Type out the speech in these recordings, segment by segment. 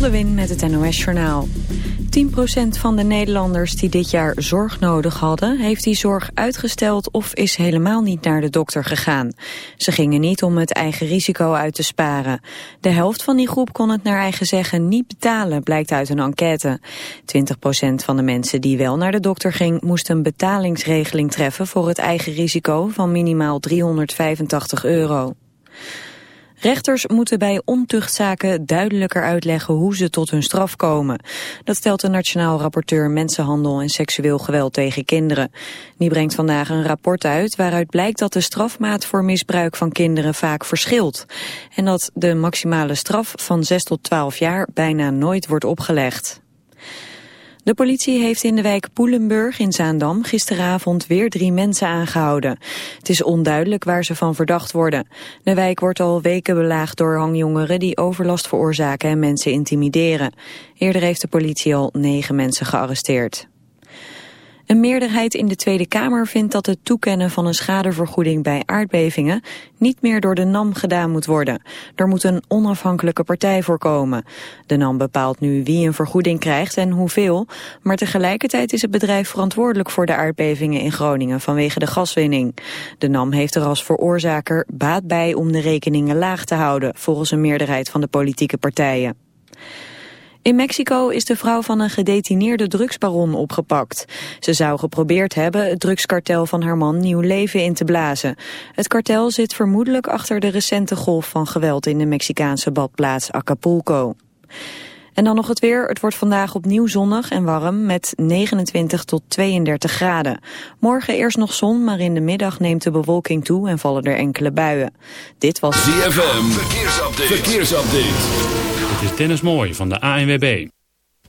Lewin met het NOS Journaal. 10% van de Nederlanders die dit jaar zorg nodig hadden... heeft die zorg uitgesteld of is helemaal niet naar de dokter gegaan. Ze gingen niet om het eigen risico uit te sparen. De helft van die groep kon het naar eigen zeggen niet betalen... blijkt uit een enquête. 20% van de mensen die wel naar de dokter ging... moest een betalingsregeling treffen voor het eigen risico... van minimaal 385 euro. Rechters moeten bij ontuchtzaken duidelijker uitleggen hoe ze tot hun straf komen. Dat stelt de Nationaal Rapporteur Mensenhandel en Seksueel Geweld tegen Kinderen. Die brengt vandaag een rapport uit waaruit blijkt dat de strafmaat voor misbruik van kinderen vaak verschilt. En dat de maximale straf van 6 tot 12 jaar bijna nooit wordt opgelegd. De politie heeft in de wijk Poelenburg in Zaandam gisteravond weer drie mensen aangehouden. Het is onduidelijk waar ze van verdacht worden. De wijk wordt al weken belaagd door hangjongeren die overlast veroorzaken en mensen intimideren. Eerder heeft de politie al negen mensen gearresteerd. Een meerderheid in de Tweede Kamer vindt dat het toekennen van een schadevergoeding bij aardbevingen niet meer door de NAM gedaan moet worden. Er moet een onafhankelijke partij voor komen. De NAM bepaalt nu wie een vergoeding krijgt en hoeveel, maar tegelijkertijd is het bedrijf verantwoordelijk voor de aardbevingen in Groningen vanwege de gaswinning. De NAM heeft er als veroorzaker baat bij om de rekeningen laag te houden, volgens een meerderheid van de politieke partijen. In Mexico is de vrouw van een gedetineerde drugsbaron opgepakt. Ze zou geprobeerd hebben het drugskartel van haar man nieuw leven in te blazen. Het kartel zit vermoedelijk achter de recente golf van geweld in de Mexicaanse badplaats Acapulco. En dan nog het weer. Het wordt vandaag opnieuw zonnig en warm met 29 tot 32 graden. Morgen eerst nog zon, maar in de middag neemt de bewolking toe en vallen er enkele buien. Dit was ZFM. Verkeersupdate. Verkeersupdate. Het is Dennis Mooi van de ANWB.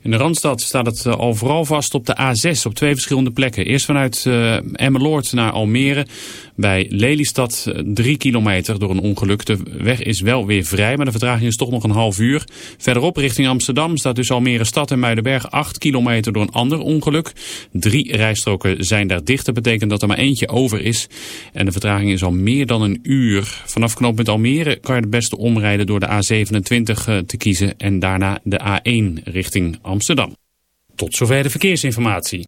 In de Randstad staat het eh, overal vast op de A6 op twee verschillende plekken. Eerst vanuit uh, Emmeloord naar Almere. Bij Lelystad 3 eh, kilometer door een ongeluk. De weg is wel weer vrij, maar de vertraging is toch nog een half uur. Verderop richting Amsterdam staat dus Almere Stad en Muidenberg 8 kilometer door een ander ongeluk. Drie rijstroken zijn daar dicht. Dat betekent dat er maar eentje over is. En de vertraging is al meer dan een uur. Vanaf knooppunt Almere kan je het beste omrijden door de A27 te kiezen. En daarna de A1 richting. Amsterdam. Tot zover de verkeersinformatie.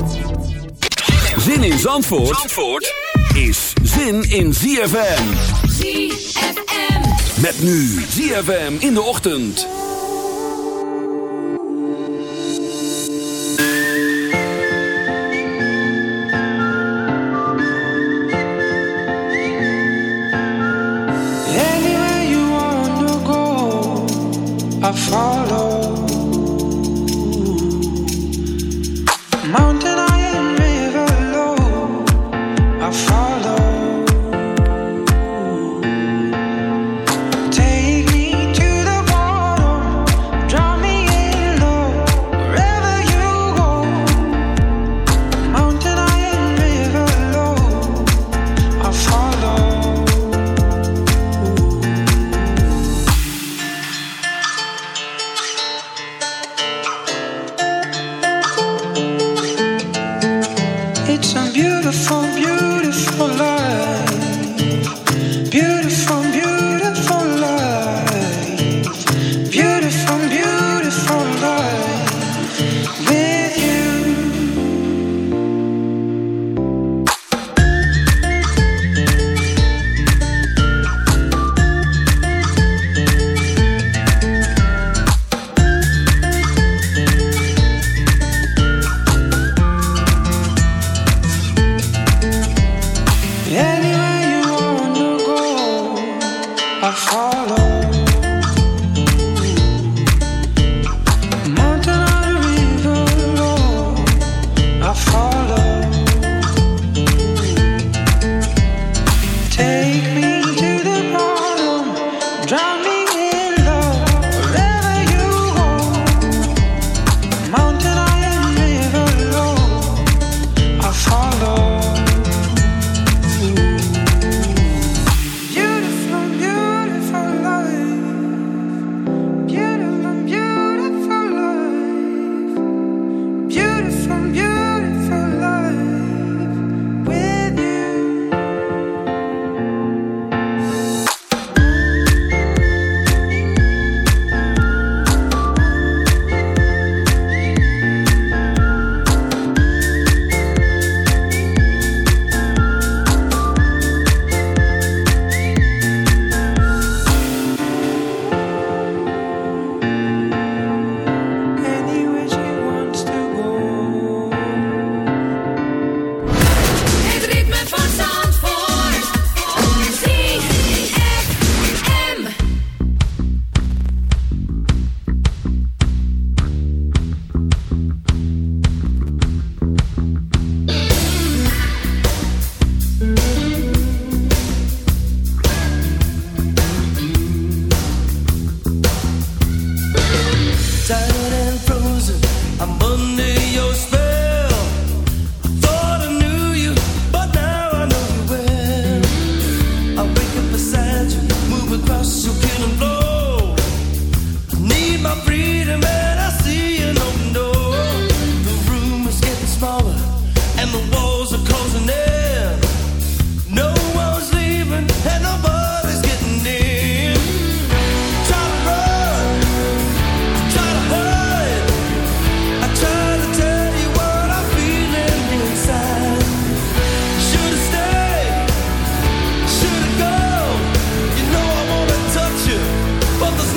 Zin in Zandvoort, Zandvoort is zin in ZFM. ZFM. Met nu ZFM in de ochtend. Anywhere you wanna go, I follow.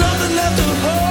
nothing left to hold.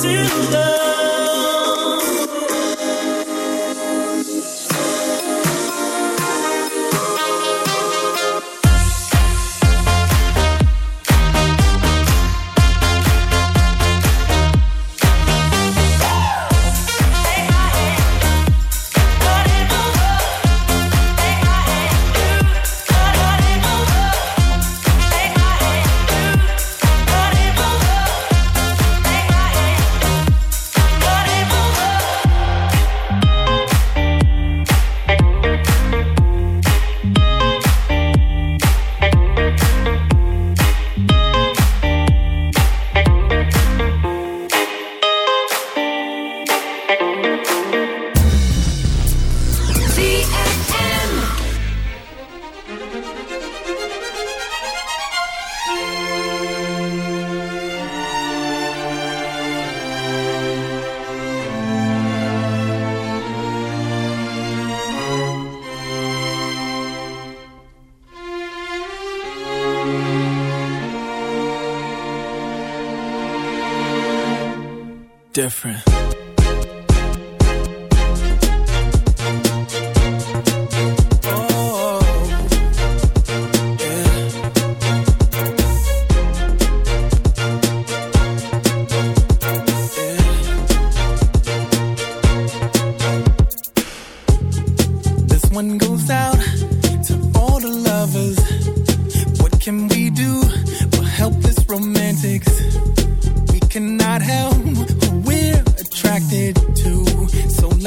To love.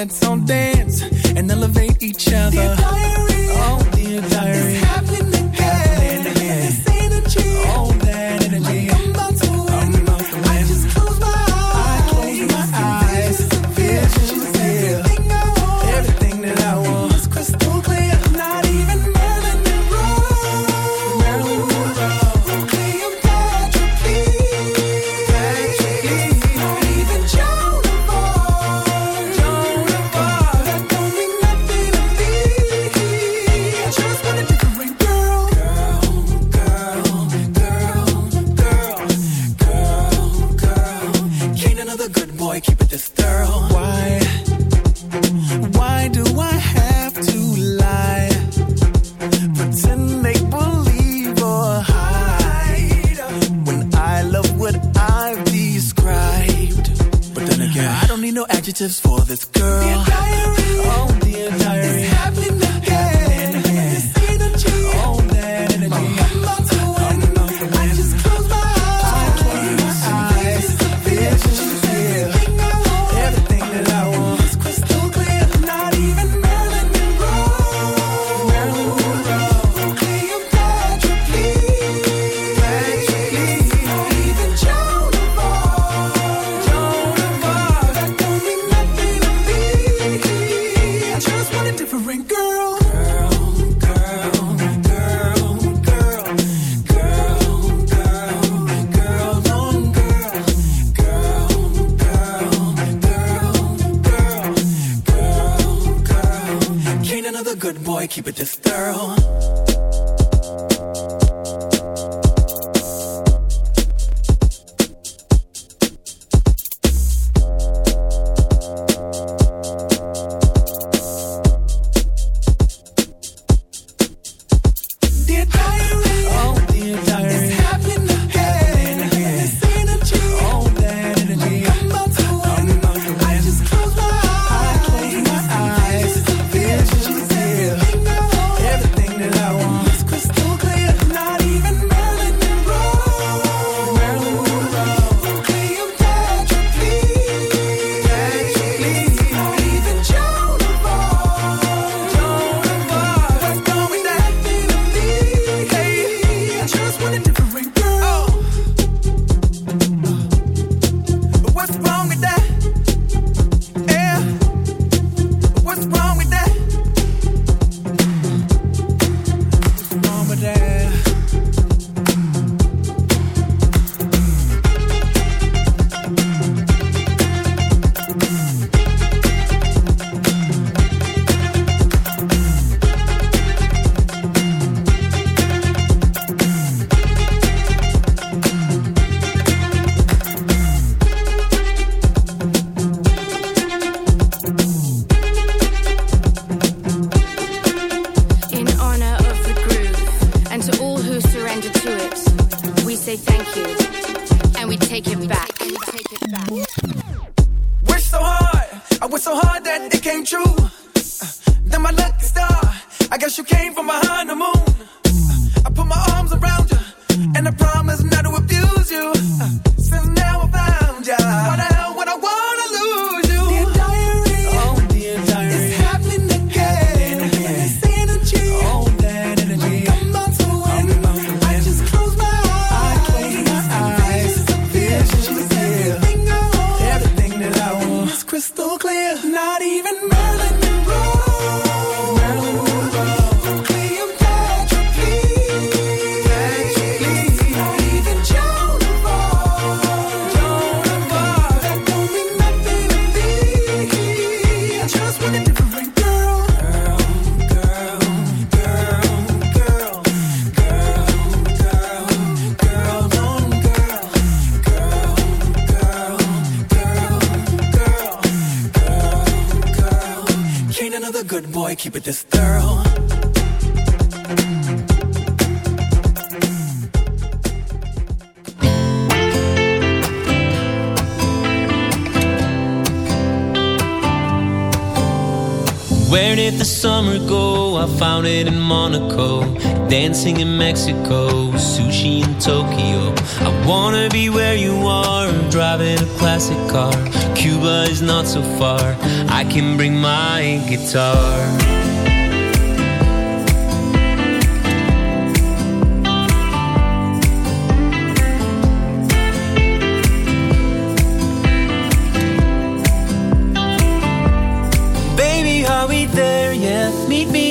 Let's all dance and elevate keep it this thorough. Where did the summer go? I found it in Monaco, dancing in Mexico, sushi in Tokyo. I wanna be where you are, driving a classic car. Cuba is not so far, I can bring my guitar.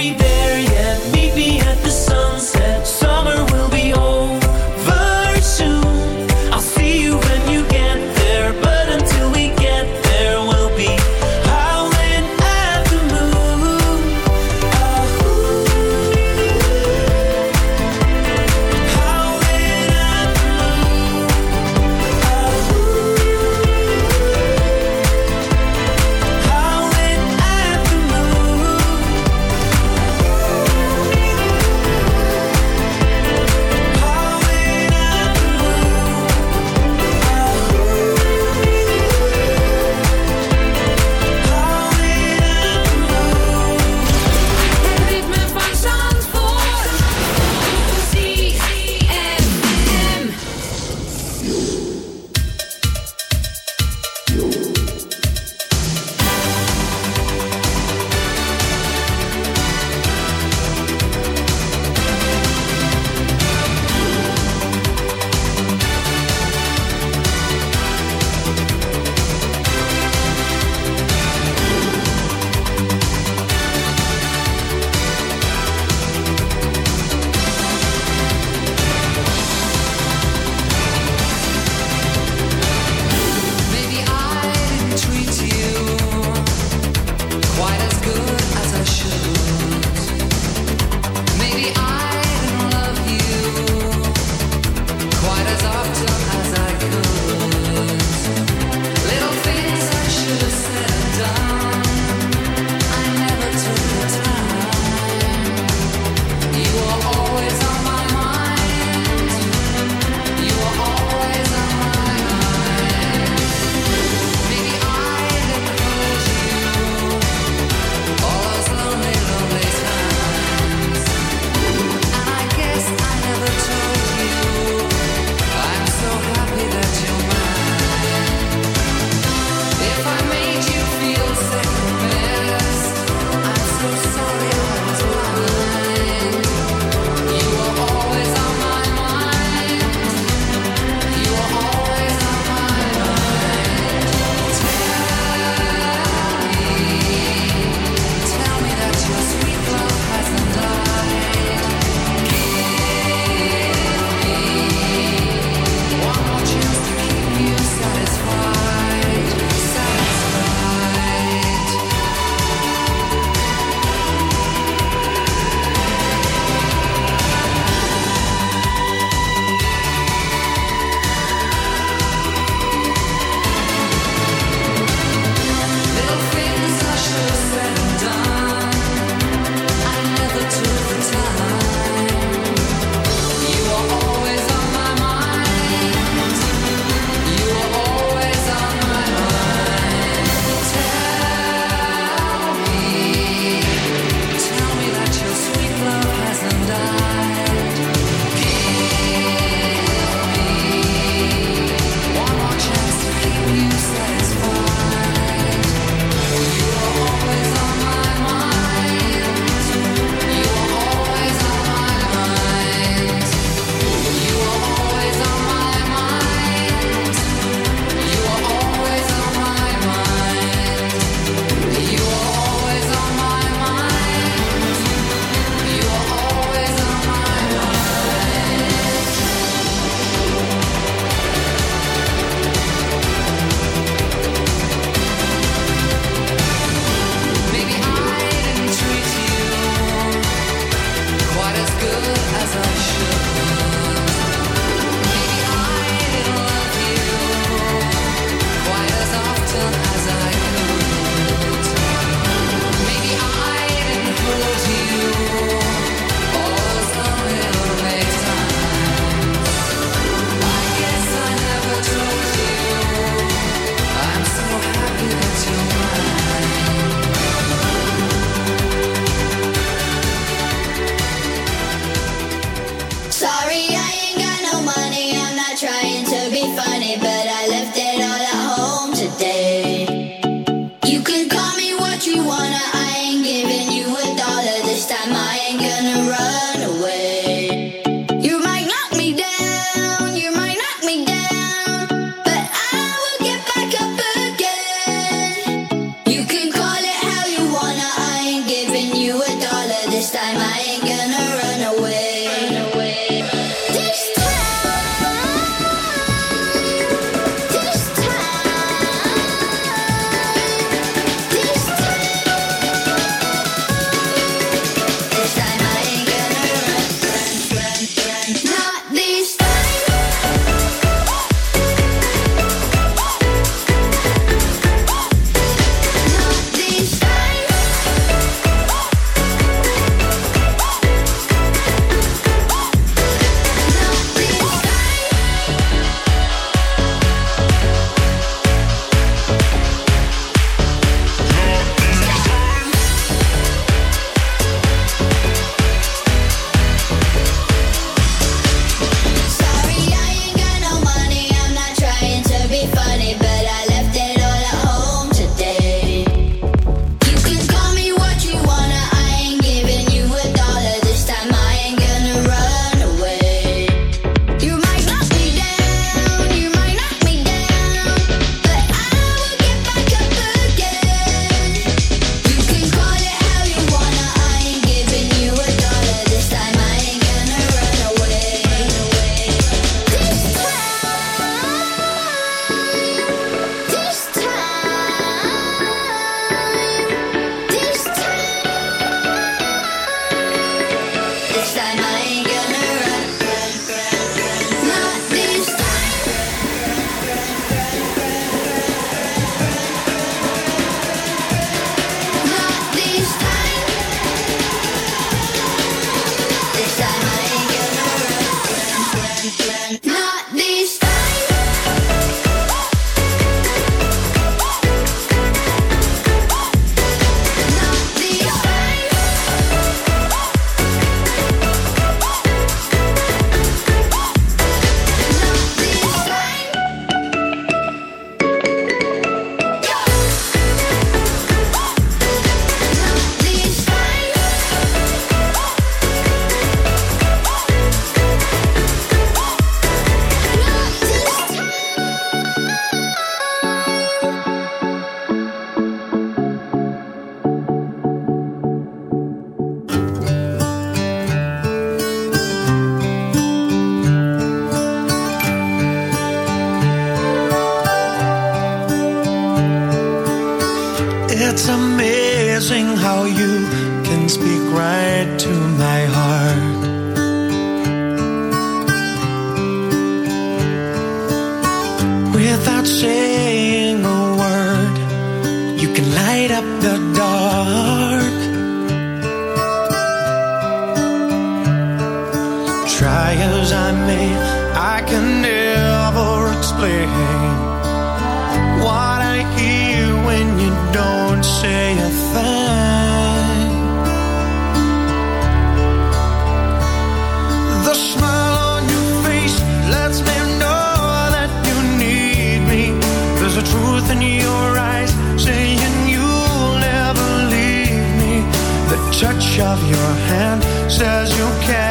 we As I may I can never explain. What I hear when you don't say a thing. The smile on your face lets me know that you need me. There's a truth in your eyes saying you'll never leave me. The touch of your hand says you can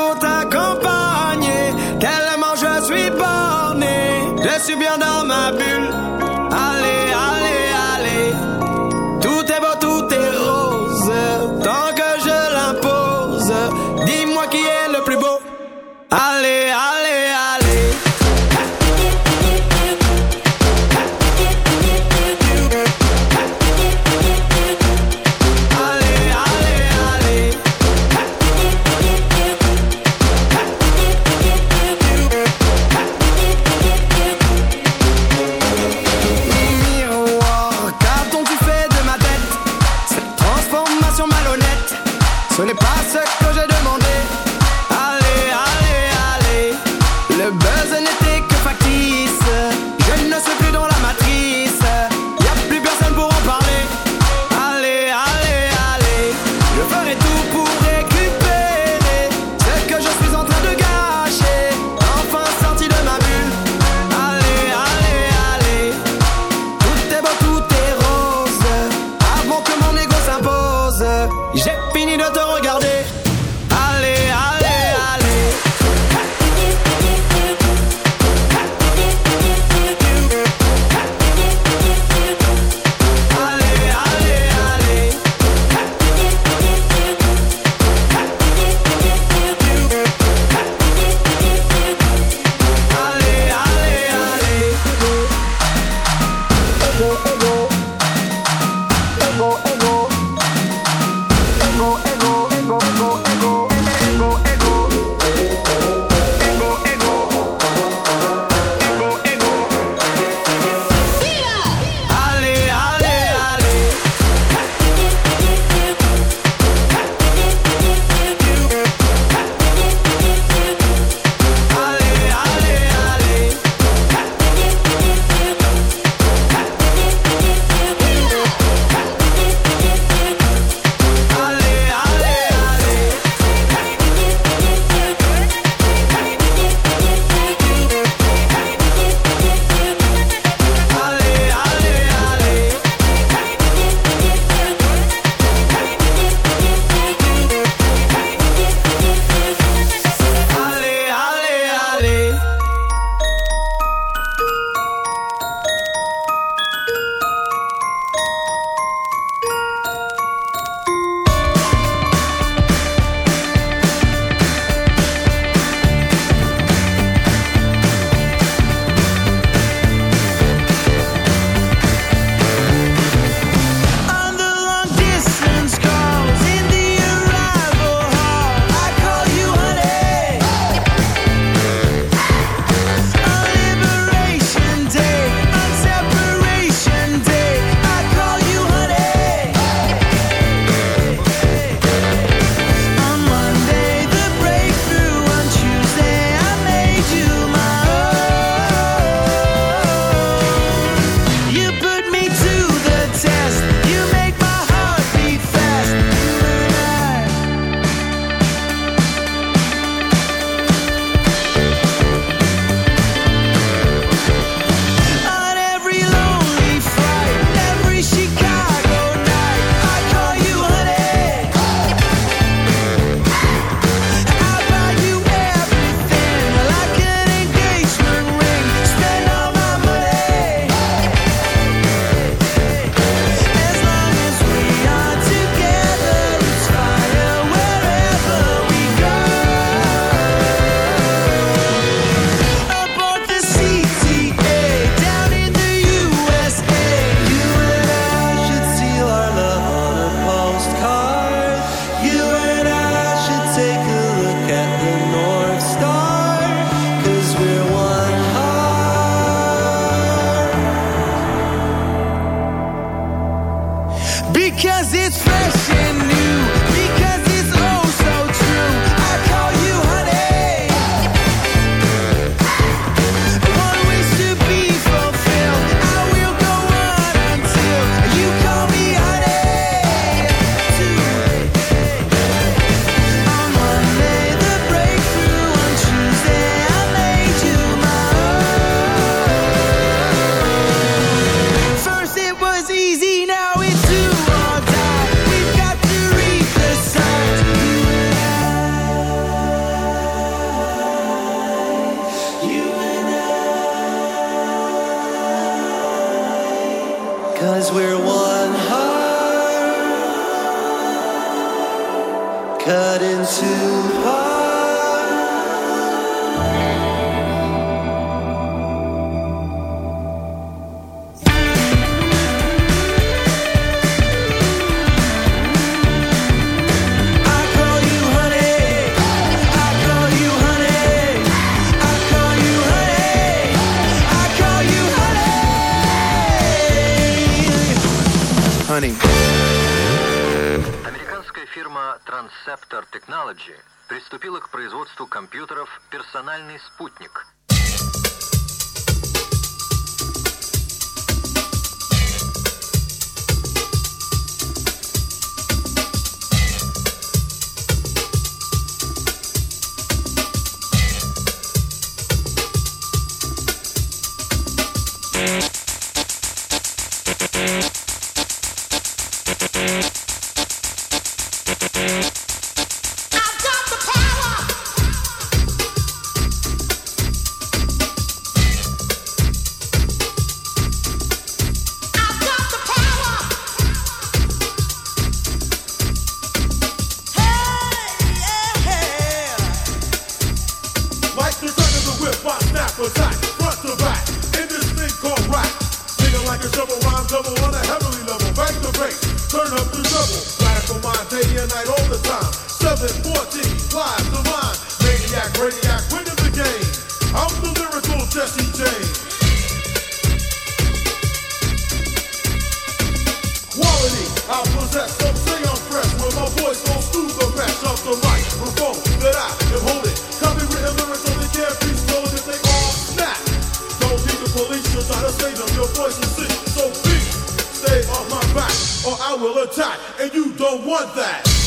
Or I will attack, and you don't want that.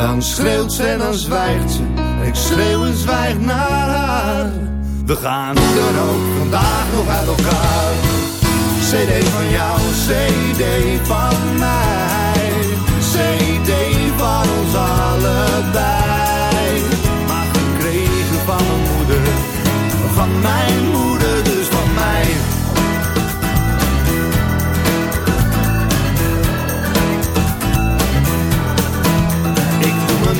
Dan schreeuwt ze en dan zwijgt ze. Ik schreeuw en zwijg naar haar. We gaan hoe dan ook vandaag nog uit elkaar. CD van jou, CD van mij. CD van ons allebei. Maar gekregen van mijn moeder, van mijn moeder,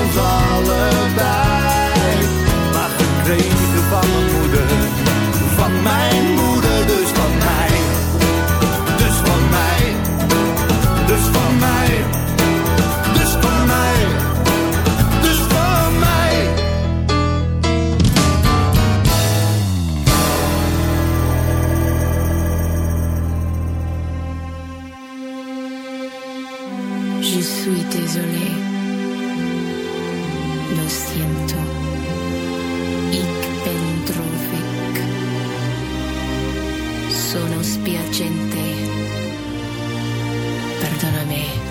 ons Je suis désolé. Lo siento. Sono spiacente. Perdonami.